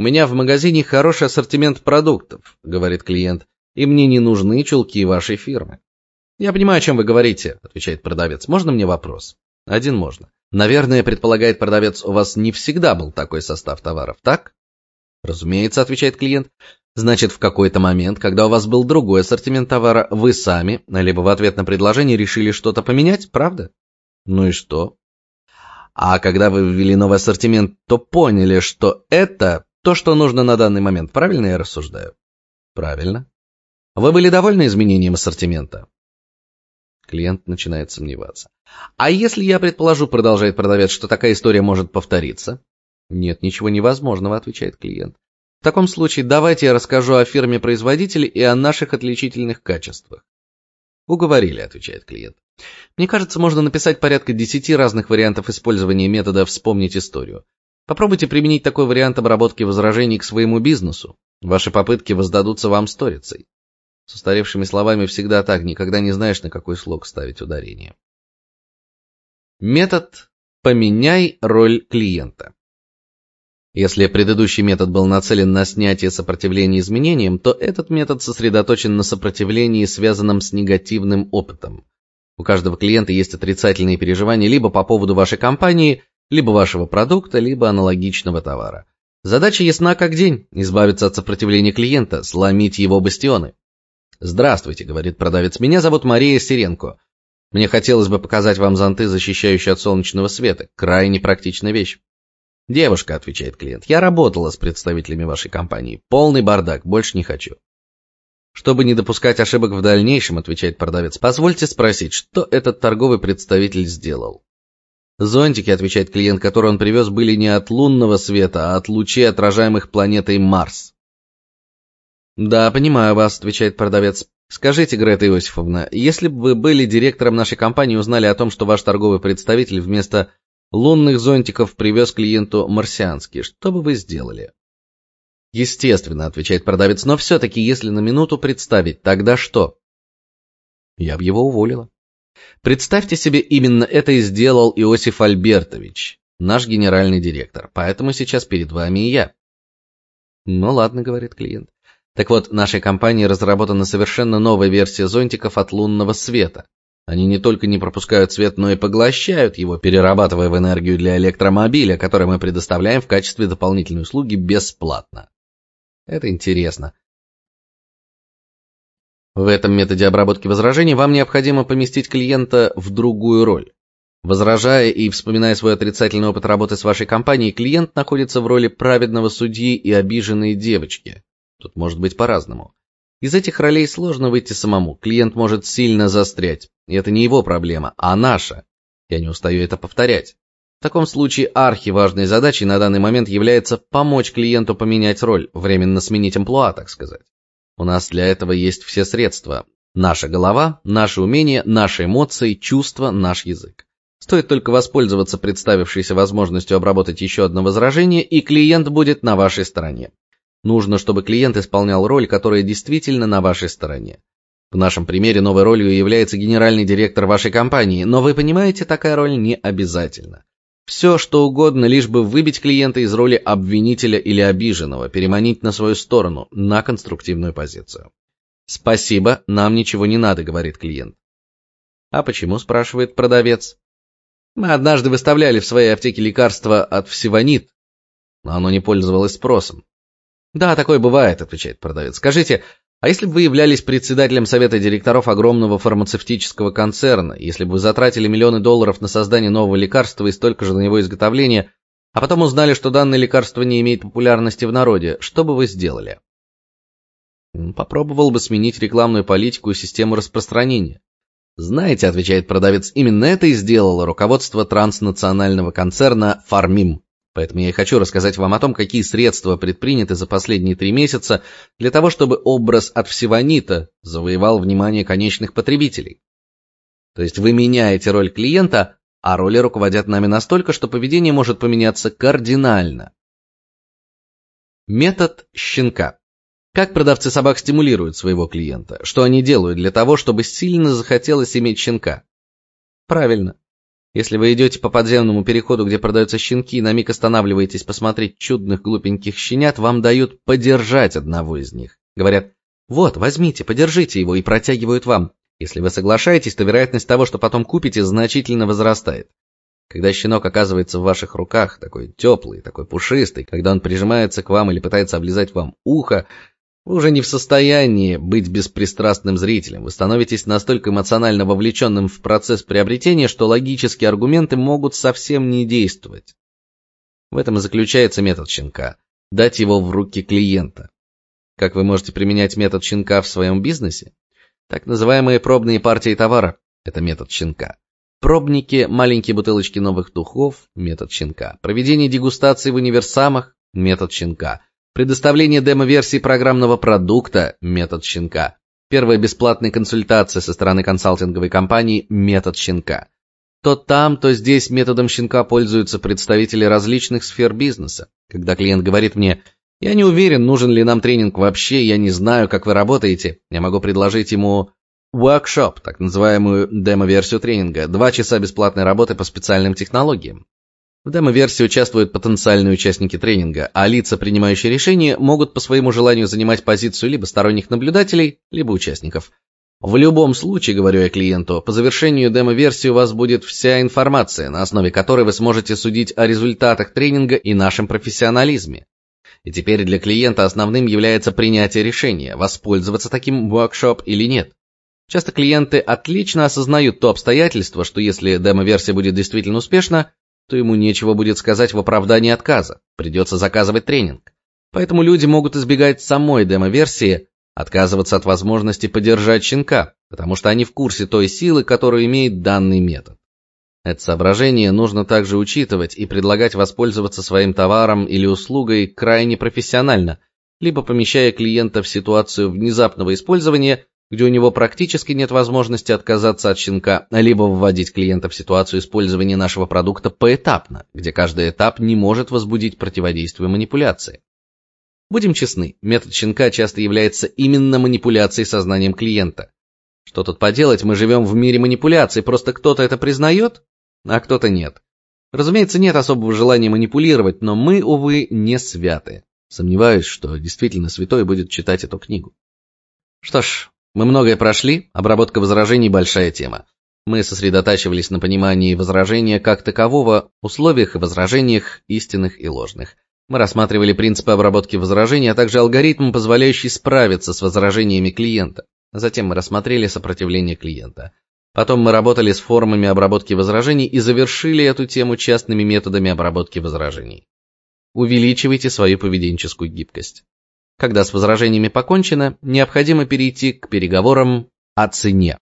У меня в магазине хороший ассортимент продуктов, говорит клиент, и мне не нужны чулки вашей фирмы. Я понимаю, о чем вы говорите, отвечает продавец. Можно мне вопрос? Один можно. Наверное, предполагает продавец, у вас не всегда был такой состав товаров, так? Разумеется, отвечает клиент. Значит, в какой-то момент, когда у вас был другой ассортимент товара, вы сами, либо в ответ на предложение решили что-то поменять, правда? Ну и что? А когда вы ввели новый ассортимент, то поняли, что это то, что нужно на данный момент. Правильно я рассуждаю? Правильно. Вы были довольны изменением ассортимента? Клиент начинает сомневаться. А если я предположу, продолжает продавец, что такая история может повториться? Нет, ничего невозможного, отвечает клиент. В таком случае давайте я расскажу о фирме-производителе и о наших отличительных качествах. Уговорили, отвечает клиент. Мне кажется, можно написать порядка десяти разных вариантов использования метода вспомнить историю. Попробуйте применить такой вариант обработки возражений к своему бизнесу. Ваши попытки воздадутся вам сторицей. С устаревшими словами всегда так, никогда не знаешь, на какой слог ставить ударение. Метод «Поменяй роль клиента». Если предыдущий метод был нацелен на снятие сопротивления изменениям, то этот метод сосредоточен на сопротивлении, связанном с негативным опытом. У каждого клиента есть отрицательные переживания либо по поводу вашей компании, либо вашего продукта, либо аналогичного товара. Задача ясна как день избавиться от сопротивления клиента, сломить его бастионы. "Здравствуйте", говорит продавец. "Меня зовут Мария Сиренко. Мне хотелось бы показать вам зонты, защищающие от солнечного света. Крайне практичная вещь". Девушка, отвечает клиент. Я работала с представителями вашей компании. Полный бардак, больше не хочу. Чтобы не допускать ошибок в дальнейшем, отвечает продавец. Позвольте спросить, что этот торговый представитель сделал? Зонтики, отвечает клиент, которые он привез, были не от лунного света, а от лучей, отражаемых планетой Марс. Да, понимаю вас, отвечает продавец. Скажите, Грета Иосифовна, если бы вы были директором нашей компании и узнали о том, что ваш торговый представитель вместо лунных зонтиков привез клиенту марсианские. Что бы вы сделали? Естественно, отвечает продавец, но все-таки, если на минуту представить, тогда что? Я бы его уволила. Представьте себе, именно это и сделал Иосиф Альбертович, наш генеральный директор. Поэтому сейчас перед вами и я. Ну ладно, говорит клиент. Так вот, нашей компании разработана совершенно новая версия зонтиков от лунного света. Они не только не пропускают свет, но и поглощают его, перерабатывая в энергию для электромобиля, который мы предоставляем в качестве дополнительной услуги бесплатно. Это интересно. В этом методе обработки возражений вам необходимо поместить клиента в другую роль. Возражая и вспоминая свой отрицательный опыт работы с вашей компанией, клиент находится в роли праведного судьи и обиженной девочки. Тут может быть по-разному. Из этих ролей сложно выйти самому. Клиент может сильно застрять. И это не его проблема, а наша. Я не устаю это повторять. В таком случае архиважной задачей на данный момент является помочь клиенту поменять роль, временно сменить амплуа, так сказать. У нас для этого есть все средства: наша голова, наши умения, наши эмоции, чувства, наш язык. Стоит только воспользоваться представившейся возможностью обработать еще одно возражение, и клиент будет на вашей стороне. Нужно, чтобы клиент исполнял роль, которая действительно на вашей стороне. В нашем примере новой ролью является генеральный директор вашей компании, но вы понимаете, такая роль не обязательна. Все, что угодно, лишь бы выбить клиента из роли обвинителя или обиженного, переманить на свою сторону, на конструктивную позицию. Спасибо, нам ничего не надо, говорит клиент. А почему, спрашивает продавец. Мы однажды выставляли в своей аптеке лекарство от всевонит, но оно не пользовалось спросом. Да, такое бывает, отвечает продавец. Скажите, а если бы вы являлись председателем совета директоров огромного фармацевтического концерна, если бы вы затратили миллионы долларов на создание нового лекарства и столько же на его изготовление, а потом узнали, что данное лекарство не имеет популярности в народе, что бы вы сделали? Попробовал бы сменить рекламную политику и систему распространения. Знаете, отвечает продавец, именно это и сделало руководство транснационального концерна Фармим. Поэтому я хочу рассказать вам о том, какие средства предприняты за последние три месяца для того, чтобы образ от всевонита завоевал внимание конечных потребителей. То есть вы меняете роль клиента, а роли руководят нами настолько, что поведение может поменяться кардинально. Метод щенка. Как продавцы собак стимулируют своего клиента? Что они делают для того, чтобы сильно захотелось иметь щенка? Правильно. Если вы идете по подземному переходу, где продаются щенки, и на миг останавливаетесь посмотреть чудных глупеньких щенят, вам дают подержать одного из них. Говорят: "Вот, возьмите, подержите его" и протягивают вам. Если вы соглашаетесь, то вероятность того, что потом купите, значительно возрастает. Когда щенок оказывается в ваших руках, такой теплый, такой пушистый, когда он прижимается к вам или пытается облизать вам ухо, вы уже не в состоянии быть беспристрастным зрителем. Вы становитесь настолько эмоционально вовлеченным в процесс приобретения, что логические аргументы могут совсем не действовать. В этом и заключается метод щенка дать его в руки клиента. Как вы можете применять метод щенка в своем бизнесе? Так называемые пробные партии товара это метод щенка. Пробники, маленькие бутылочки новых духов метод щенка. Проведение дегустации в универсамах метод щенка. Предоставление демо-версии программного продукта метод щенка. Первая бесплатная консультация со стороны консалтинговой компании метод щенка. То там, то здесь методом щенка пользуются представители различных сфер бизнеса. Когда клиент говорит мне: "Я не уверен, нужен ли нам тренинг вообще, я не знаю, как вы работаете", я могу предложить ему workshop, так называемую демо-версию тренинга, два часа бесплатной работы по специальным технологиям. В демо-версии участвуют потенциальные участники тренинга, а лица, принимающие решения, могут по своему желанию занимать позицию либо сторонних наблюдателей, либо участников. В любом случае, говорю я клиенту, по завершению демо-версии у вас будет вся информация, на основе которой вы сможете судить о результатах тренинга и нашем профессионализме. И теперь для клиента основным является принятие решения, воспользоваться таким workshop или нет. Часто клиенты отлично осознают то обстоятельство, что если демо-версия будет действительно успешна, то ему нечего будет сказать в оправдании отказа. Придется заказывать тренинг. Поэтому люди могут избегать самой демо-версии, отказываться от возможности поддержать щенка, потому что они в курсе той силы, которую имеет данный метод. Это соображение нужно также учитывать и предлагать воспользоваться своим товаром или услугой крайне профессионально, либо помещая клиента в ситуацию внезапного использования где у него практически нет возможности отказаться от щенка, либо вводить клиента в ситуацию использования нашего продукта поэтапно, где каждый этап не может возбудить противодействие манипуляции. Будем честны, метод щенка часто является именно манипуляцией сознанием клиента. Что тут поделать, мы живем в мире манипуляций, просто кто-то это признает, а кто-то нет. Разумеется, нет особого желания манипулировать, но мы, увы, не святы. Сомневаюсь, что действительно святой будет читать эту книгу. Что ж, мы многое прошли, обработка возражений большая тема. Мы сосредотачивались на понимании возражения как такового, условиях и возражениях истинных и ложных. Мы рассматривали принципы обработки возражений, а также алгоритм, позволяющий справиться с возражениями клиента. Затем мы рассмотрели сопротивление клиента. Потом мы работали с формами обработки возражений и завершили эту тему частными методами обработки возражений. Увеличивайте свою поведенческую гибкость. Когда с возражениями покончено, необходимо перейти к переговорам о цене.